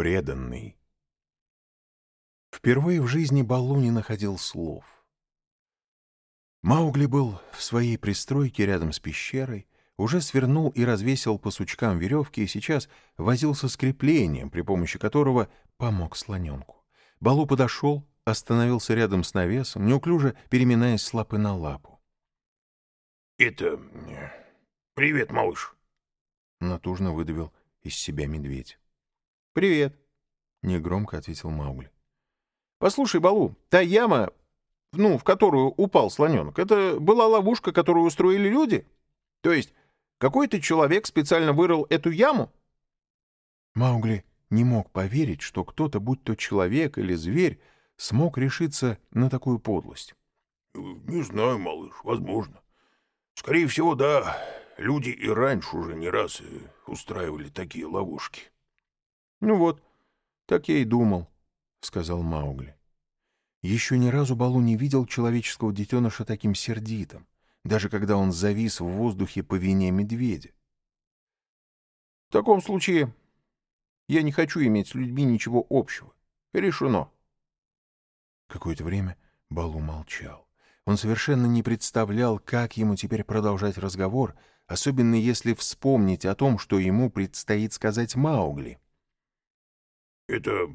Преданный. Впервые в жизни Балу не находил слов. Маугли был в своей пристройке рядом с пещерой, уже свернул и развесил по сучкам веревки и сейчас возился с креплением, при помощи которого помог слоненку. Балу подошел, остановился рядом с навесом, неуклюже переминаясь с лапы на лапу. — Это... Привет, малыш. Натужно выдавил из себя медведь. — Привет, — негромко ответил Маугли. — Послушай, Балу, та яма, ну, в которую упал слоненок, это была ловушка, которую устроили люди? То есть какой-то человек специально вырыл эту яму? Маугли не мог поверить, что кто-то, будь то человек или зверь, смог решиться на такую подлость. — Не знаю, малыш, возможно. Скорее всего, да, люди и раньше уже не раз э, устраивали такие ловушки. — Ну вот, так я и думал, — сказал Маугли. Еще ни разу Балу не видел человеческого детеныша таким сердитым даже когда он завис в воздухе по вине медведя. В таком случае я не хочу иметь с людьми ничего общего. Решено. Какое-то время Балу молчал. Он совершенно не представлял, как ему теперь продолжать разговор, особенно если вспомнить о том, что ему предстоит сказать Маугли. «Это...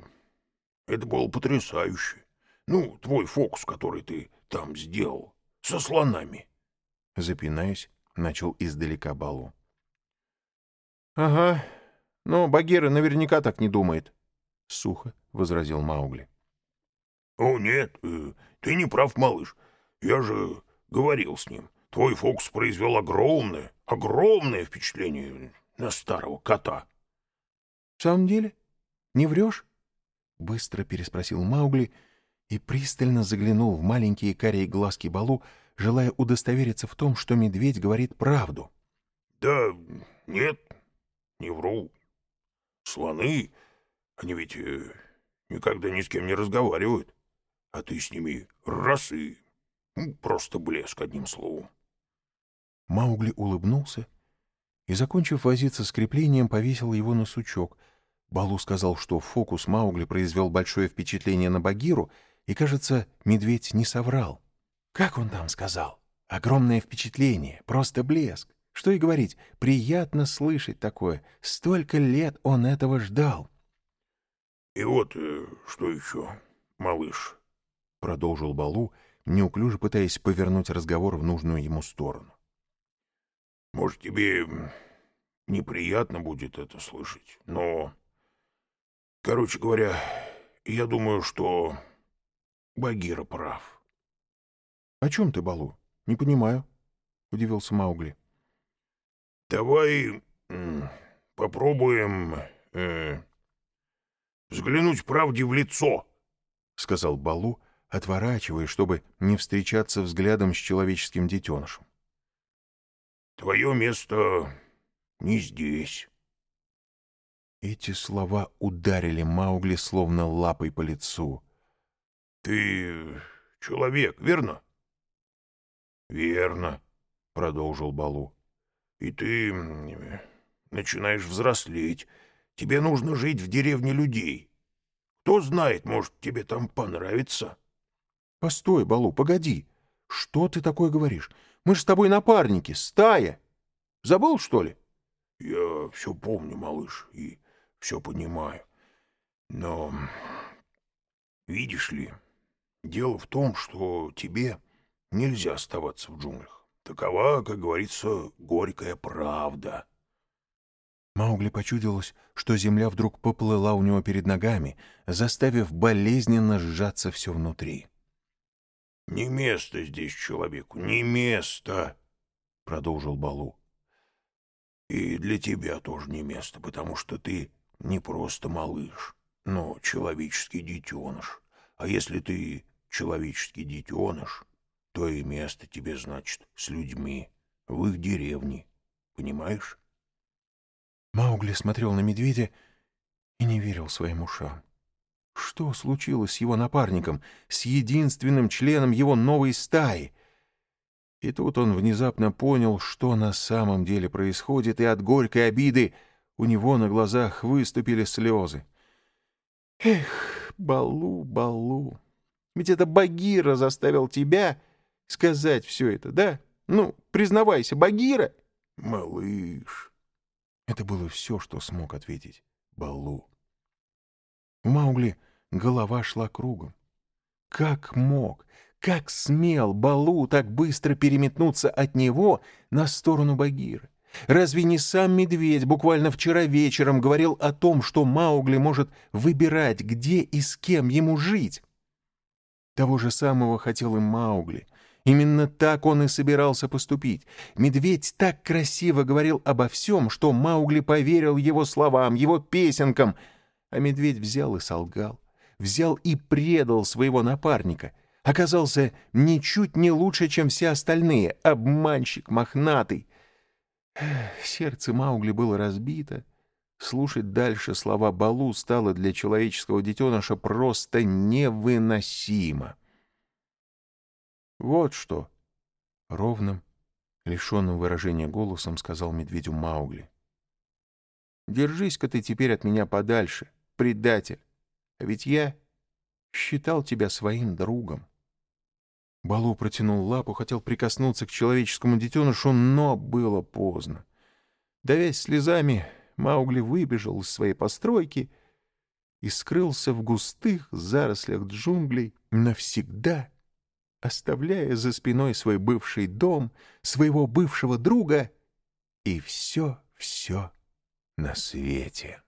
это было потрясающе. Ну, твой фокус, который ты там сделал, со слонами». Запинаясь, начал издалека Балу. — Ага, но Багира наверняка так не думает, — сухо возразил Маугли. — О, нет, э, ты не прав, малыш. Я же говорил с ним. Твой фокус произвел огромное, огромное впечатление на старого кота. — В самом деле? Не врешь? — быстро переспросил Маугли и пристально заглянул в маленькие карие глазки Балу, желая удостовериться в том, что медведь говорит правду. — Да нет, не вру. Слоны, они ведь э, никогда ни с кем не разговаривают, а ты с ними раз и ну, просто блеск, одним словом. Маугли улыбнулся и, закончив возиться с креплением, повесил его на сучок. Балу сказал, что фокус Маугли произвел большое впечатление на Багиру, и, кажется, медведь не соврал. Как он там сказал? Огромное впечатление, просто блеск. Что и говорить, приятно слышать такое. Столько лет он этого ждал. — И вот э, что еще, малыш? — продолжил Балу, неуклюже пытаясь повернуть разговор в нужную ему сторону. — Может, тебе неприятно будет это слышать, но... Короче говоря, я думаю, что Багира прав. «О чем ты, Балу? Не понимаю», — удивился Маугли. «Давай попробуем э, взглянуть правде в лицо», — сказал Балу, отворачивая, чтобы не встречаться взглядом с человеческим детенышем. «Твое место не здесь». Эти слова ударили Маугли словно лапой по лицу. «Ты человек, верно?» «Верно», — продолжил Балу. «И ты начинаешь взрослеть. Тебе нужно жить в деревне людей. Кто знает, может, тебе там понравится». «Постой, Балу, погоди. Что ты такое говоришь? Мы же с тобой напарники, стая. Забыл, что ли?» «Я все помню, малыш, и все понимаю. Но, видишь ли, дело в том, что тебе Нельзя оставаться в джунглях. Такова, как говорится, горькая правда. Маугли почудилось, что земля вдруг поплыла у него перед ногами, заставив болезненно сжаться все внутри. — Не место здесь человеку, не место, — продолжил Балу. — И для тебя тоже не место, потому что ты не просто малыш, но человеческий детеныш. А если ты человеческий детеныш, то и место тебе, значит, с людьми, в их деревне. Понимаешь? Маугли смотрел на медведя и не верил своим ушам. Что случилось с его напарником, с единственным членом его новой стаи? И тут он внезапно понял, что на самом деле происходит, и от горькой обиды у него на глазах выступили слезы. Эх, Балу, Балу, ведь это Багира заставил тебя сказать все это, да? Ну, признавайся, Багира? Малыш. Это было все, что смог ответить Балу. У Маугли голова шла кругом. Как мог, как смел Балу так быстро переметнуться от него на сторону Багиры? Разве не сам медведь буквально вчера вечером говорил о том, что Маугли может выбирать, где и с кем ему жить? Того же самого хотел и Маугли. Именно так он и собирался поступить. Медведь так красиво говорил обо всем, что Маугли поверил его словам, его песенкам. А медведь взял и солгал. Взял и предал своего напарника. Оказался ничуть не лучше, чем все остальные. Обманщик мохнатый. Сердце Маугли было разбито. Слушать дальше слова Балу стало для человеческого детеныша просто невыносимо. «Вот что!» — ровным, лишенным выражения голосом сказал медведю Маугли. «Держись-ка ты теперь от меня подальше, предатель, а ведь я считал тебя своим другом». Балу протянул лапу, хотел прикоснуться к человеческому детенышу, но было поздно. Давясь слезами, Маугли выбежал из своей постройки и скрылся в густых зарослях джунглей навсегда, оставляя за спиной свой бывший дом, своего бывшего друга и все-все на свете.